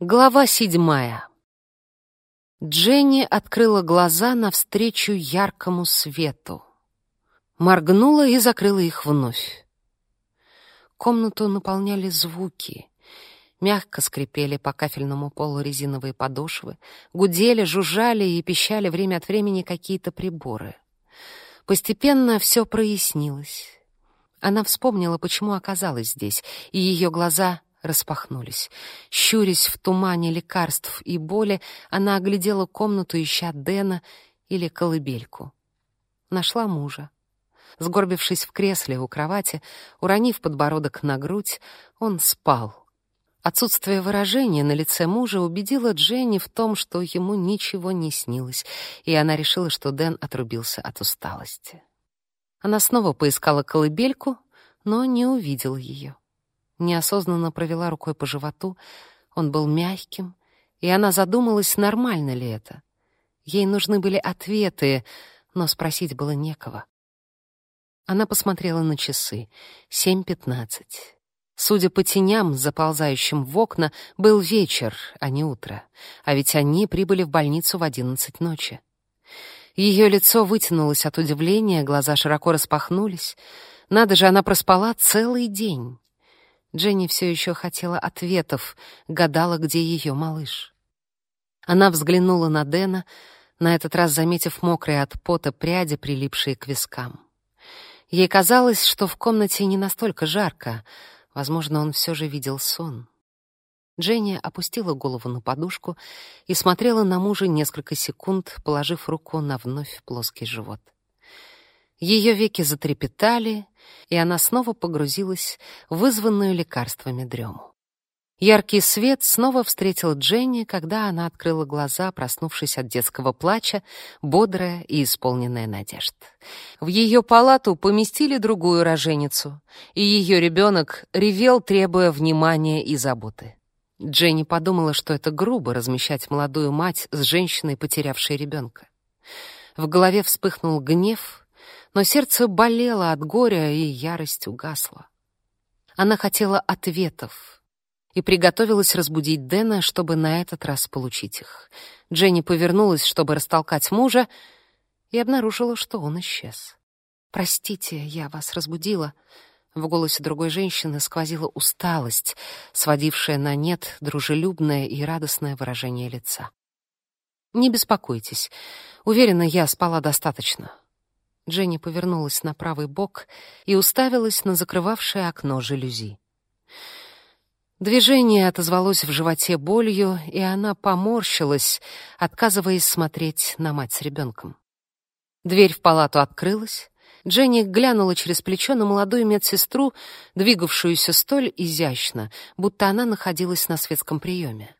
Глава седьмая. Дженни открыла глаза навстречу яркому свету. Моргнула и закрыла их вновь. Комнату наполняли звуки. Мягко скрипели по кафельному полу резиновые подошвы, гудели, жужжали и пищали время от времени какие-то приборы. Постепенно все прояснилось. Она вспомнила, почему оказалась здесь, и ее глаза распахнулись. Щурясь в тумане лекарств и боли, она оглядела комнату, ища Дэна или колыбельку. Нашла мужа. Сгорбившись в кресле у кровати, уронив подбородок на грудь, он спал. Отсутствие выражения на лице мужа убедило Дженни в том, что ему ничего не снилось, и она решила, что Дэн отрубился от усталости. Она снова поискала колыбельку, но не увидела ее неосознанно провела рукой по животу. Он был мягким, и она задумалась, нормально ли это. Ей нужны были ответы, но спросить было некого. Она посмотрела на часы. Семь пятнадцать. Судя по теням, заползающим в окна, был вечер, а не утро. А ведь они прибыли в больницу в одиннадцать ночи. Ее лицо вытянулось от удивления, глаза широко распахнулись. Надо же, она проспала целый день. Дженни все еще хотела ответов, гадала, где ее малыш. Она взглянула на Дэна, на этот раз заметив мокрые от пота пряди, прилипшие к вискам. Ей казалось, что в комнате не настолько жарко, возможно, он все же видел сон. Дженни опустила голову на подушку и смотрела на мужа несколько секунд, положив руку на вновь плоский живот. Ее веки затрепетали, и она снова погрузилась в вызванную лекарствами дрему. Яркий свет снова встретил Дженни, когда она открыла глаза, проснувшись от детского плача, бодрая и исполненная надежд. В ее палату поместили другую роженицу, и ее ребенок ревел, требуя внимания и заботы. Дженни подумала, что это грубо размещать молодую мать с женщиной, потерявшей ребенка. В голове вспыхнул гнев, но сердце болело от горя, и ярость угасла. Она хотела ответов и приготовилась разбудить Дэна, чтобы на этот раз получить их. Дженни повернулась, чтобы растолкать мужа, и обнаружила, что он исчез. «Простите, я вас разбудила». В голосе другой женщины сквозила усталость, сводившая на нет дружелюбное и радостное выражение лица. «Не беспокойтесь. Уверена, я спала достаточно. Дженни повернулась на правый бок и уставилась на закрывавшее окно жалюзи. Движение отозвалось в животе болью, и она поморщилась, отказываясь смотреть на мать с ребенком. Дверь в палату открылась. Дженни глянула через плечо на молодую медсестру, двигавшуюся столь изящно, будто она находилась на светском приеме.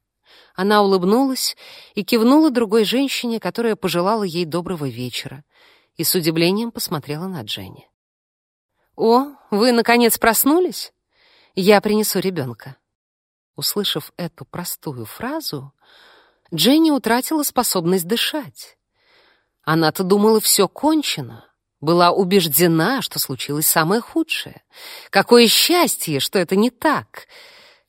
Она улыбнулась и кивнула другой женщине, которая пожелала ей доброго вечера — и с удивлением посмотрела на Дженни. «О, вы, наконец, проснулись? Я принесу ребенка». Услышав эту простую фразу, Дженни утратила способность дышать. Она-то думала, все кончено, была убеждена, что случилось самое худшее. Какое счастье, что это не так —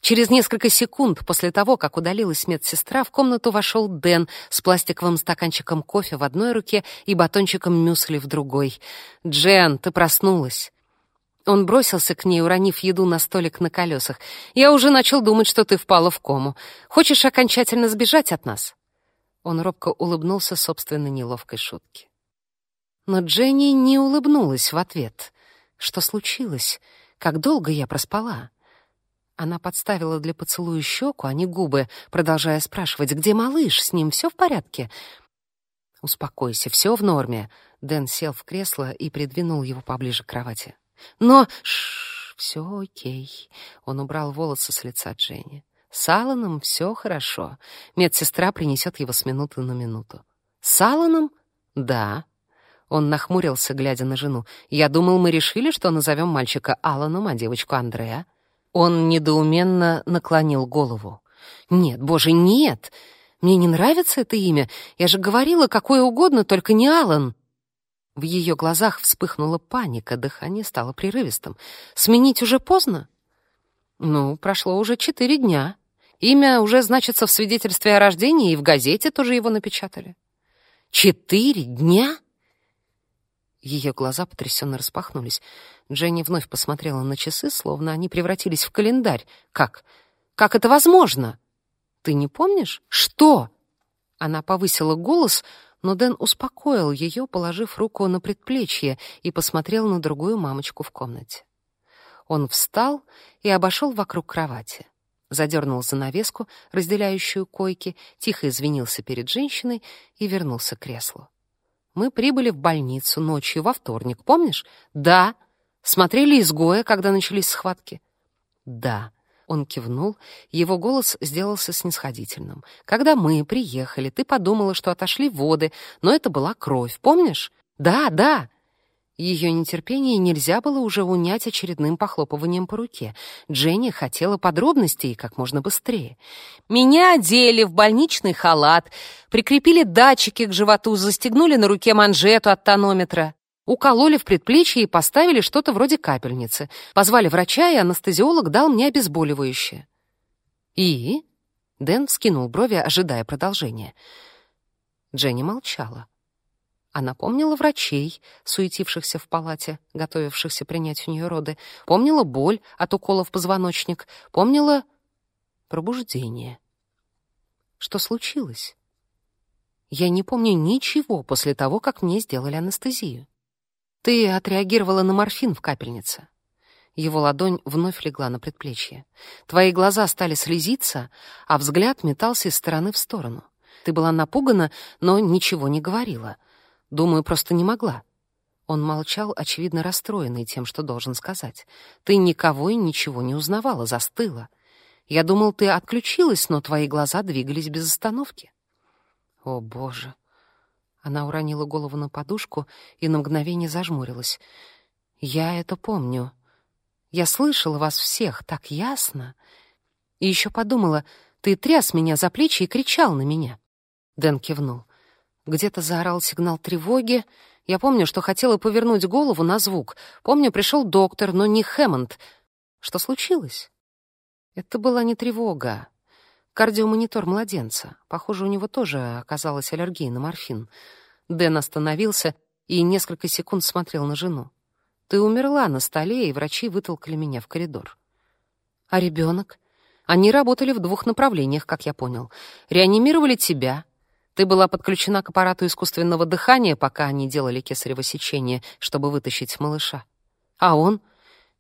Через несколько секунд после того, как удалилась медсестра, в комнату вошел Дэн с пластиковым стаканчиком кофе в одной руке и батончиком мюсли в другой. «Джен, ты проснулась!» Он бросился к ней, уронив еду на столик на колесах. «Я уже начал думать, что ты впала в кому. Хочешь окончательно сбежать от нас?» Он робко улыбнулся собственной неловкой шутке. Но Дженни не улыбнулась в ответ. «Что случилось? Как долго я проспала?» Она подставила для поцелуя щеку, а не губы, продолжая спрашивать, где малыш, с ним все в порядке? «Успокойся, все в норме». Дэн сел в кресло и придвинул его поближе к кровати. «Но... Шш, все окей». Он убрал волосы с лица Дженни. «С Алланом все хорошо. Медсестра принесет его с минуты на минуту». «С Алланом?» «Да». Он нахмурился, глядя на жену. «Я думал, мы решили, что назовем мальчика Алланом, а девочку Андреа». Он недоуменно наклонил голову. «Нет, боже, нет! Мне не нравится это имя. Я же говорила, какое угодно, только не Алан. В ее глазах вспыхнула паника, дыхание стало прерывистым. «Сменить уже поздно?» «Ну, прошло уже четыре дня». Имя уже значится в свидетельстве о рождении, и в газете тоже его напечатали. Четыре дня? Ее глаза потрясенно распахнулись. Дженни вновь посмотрела на часы, словно они превратились в календарь. Как? Как это возможно? Ты не помнишь? Что? Она повысила голос, но Дэн успокоил ее, положив руку на предплечье и посмотрел на другую мамочку в комнате. Он встал и обошел вокруг кровати. Задернул занавеску, разделяющую койки, тихо извинился перед женщиной и вернулся к креслу. Мы прибыли в больницу ночью во вторник, помнишь? Да. Смотрели изгоя, когда начались схватки? Да. Он кивнул, его голос сделался снисходительным. «Когда мы приехали, ты подумала, что отошли воды, но это была кровь, помнишь?» «Да, да!» Ее нетерпение нельзя было уже унять очередным похлопыванием по руке. Дженни хотела подробностей как можно быстрее. «Меня одели в больничный халат, прикрепили датчики к животу, застегнули на руке манжету от тонометра. Укололи в предплечье и поставили что-то вроде капельницы. Позвали врача, и анестезиолог дал мне обезболивающее. «И?» — Дэн вскинул брови, ожидая продолжения. Дженни молчала. Она помнила врачей, суетившихся в палате, готовившихся принять у нее роды, помнила боль от укола в позвоночник, помнила пробуждение. Что случилось? Я не помню ничего после того, как мне сделали анестезию. Ты отреагировала на морфин в капельнице. Его ладонь вновь легла на предплечье. Твои глаза стали слезиться, а взгляд метался из стороны в сторону. Ты была напугана, но ничего не говорила. Думаю, просто не могла. Он молчал, очевидно расстроенный тем, что должен сказать. Ты никого и ничего не узнавала, застыла. Я думал, ты отключилась, но твои глаза двигались без остановки. О, боже. Она уронила голову на подушку и на мгновение зажмурилась. «Я это помню. Я слышала вас всех так ясно. И еще подумала, ты тряс меня за плечи и кричал на меня». Дэн кивнул. Где-то заорал сигнал тревоги. Я помню, что хотела повернуть голову на звук. Помню, пришел доктор, но не Хэммонд. Что случилось? Это была не тревога. Кардиомонитор младенца. Похоже, у него тоже оказалась аллергия на морфин. Дэн остановился и несколько секунд смотрел на жену. Ты умерла на столе, и врачи вытолкали меня в коридор. А ребенок? Они работали в двух направлениях, как я понял. Реанимировали тебя. Ты была подключена к аппарату искусственного дыхания, пока они делали кесарево сечение, чтобы вытащить малыша. А он?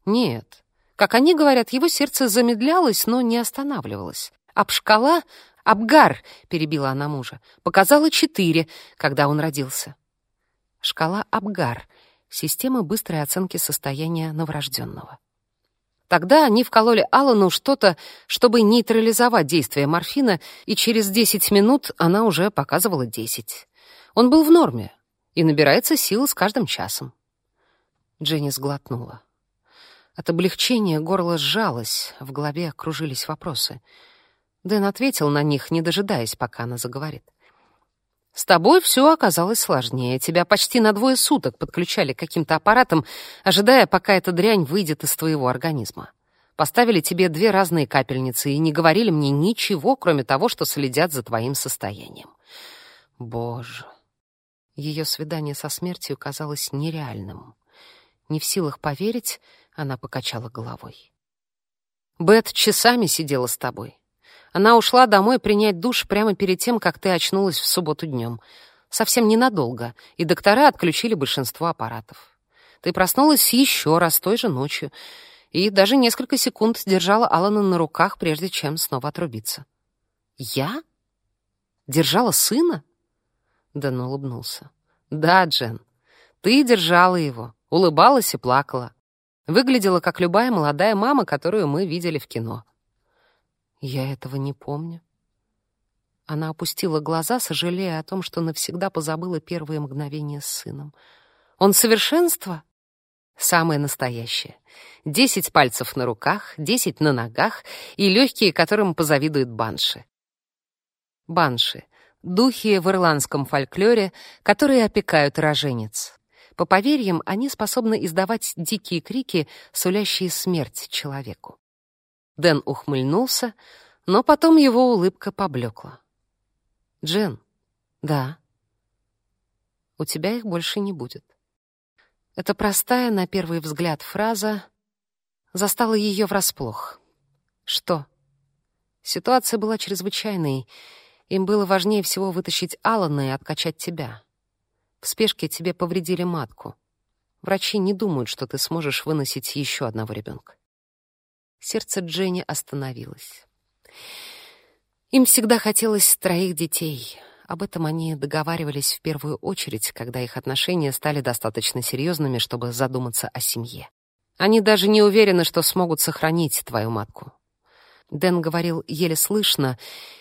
Нет. Как они говорят, его сердце замедлялось, но не останавливалось. Обшкала, Абгар, перебила она мужа, показала четыре, когда он родился. Шкала Абгар — система быстрой оценки состояния новорожденного. Тогда они вкололи Алану что-то, чтобы нейтрализовать действие морфина, и через 10 минут она уже показывала 10. Он был в норме и набирается сил с каждым часом. Дженни сглотнула. От облегчения горло сжалось, в голове кружились вопросы — Дэн ответил на них, не дожидаясь, пока она заговорит. «С тобой все оказалось сложнее. Тебя почти на двое суток подключали к каким-то аппаратам, ожидая, пока эта дрянь выйдет из твоего организма. Поставили тебе две разные капельницы и не говорили мне ничего, кроме того, что следят за твоим состоянием. Боже!» Ее свидание со смертью казалось нереальным. Не в силах поверить, она покачала головой. «Бет часами сидела с тобой. Она ушла домой принять душ прямо перед тем, как ты очнулась в субботу днем. Совсем ненадолго, и доктора отключили большинство аппаратов. Ты проснулась еще раз той же ночью и даже несколько секунд держала Алана на руках, прежде чем снова отрубиться. «Я? Держала сына?» Дэн улыбнулся. «Да, Джен, ты держала его, улыбалась и плакала. Выглядела, как любая молодая мама, которую мы видели в кино. Я этого не помню. Она опустила глаза, сожалея о том, что навсегда позабыла первые мгновения с сыном. Он совершенство? Самое настоящее. Десять пальцев на руках, десять на ногах и легкие, которым позавидуют банши. Банши — духи в ирландском фольклоре, которые опекают роженец. По поверьям, они способны издавать дикие крики, сулящие смерть человеку. Дэн ухмыльнулся, Но потом его улыбка поблекла. «Джен, да, у тебя их больше не будет». Эта простая, на первый взгляд, фраза застала ее врасплох. «Что?» Ситуация была чрезвычайной. Им было важнее всего вытащить Алана и откачать тебя. В спешке тебе повредили матку. Врачи не думают, что ты сможешь выносить еще одного ребенка. Сердце Дженни остановилось. Им всегда хотелось троих детей. Об этом они договаривались в первую очередь, когда их отношения стали достаточно серьезными, чтобы задуматься о семье. Они даже не уверены, что смогут сохранить твою матку. Дэн говорил еле слышно,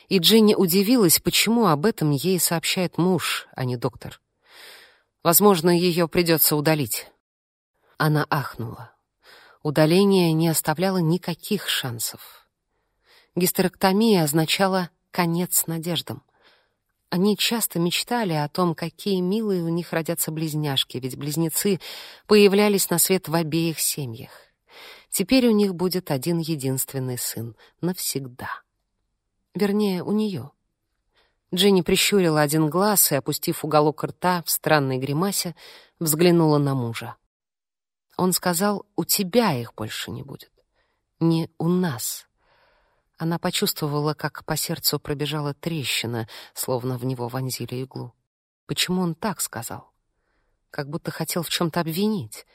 и Дженни удивилась, почему об этом ей сообщает муж, а не доктор. Возможно, ее придется удалить. Она ахнула. Удаление не оставляло никаких шансов. Гистерэктомия означала конец надеждам. Они часто мечтали о том, какие милые у них родятся близняшки, ведь близнецы появлялись на свет в обеих семьях. Теперь у них будет один единственный сын. Навсегда. Вернее, у нее. Дженни прищурила один глаз и, опустив уголок рта в странной гримасе, взглянула на мужа. Он сказал, у тебя их больше не будет. Не у нас. Она почувствовала, как по сердцу пробежала трещина, словно в него вонзили иглу. Почему он так сказал? Как будто хотел в чем-то обвинить.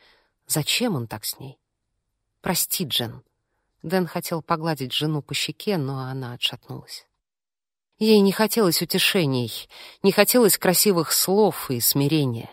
Зачем он так с ней? «Прости, Джен». Дэн хотел погладить жену по щеке, но она отшатнулась. Ей не хотелось утешений, не хотелось красивых слов и смирения.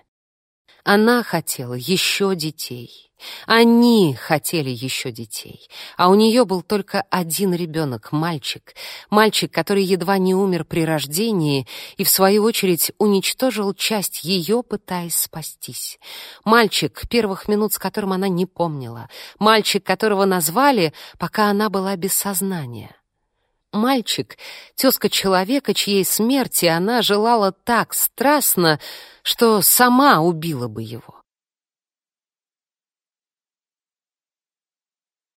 Она хотела еще детей. Они хотели еще детей. А у нее был только один ребенок, мальчик. Мальчик, который едва не умер при рождении и, в свою очередь, уничтожил часть ее, пытаясь спастись. Мальчик, первых минут с которым она не помнила. Мальчик, которого назвали, пока она была без сознания. Мальчик, тезка человека, чьей смерти она желала так страстно, что сама убила бы его.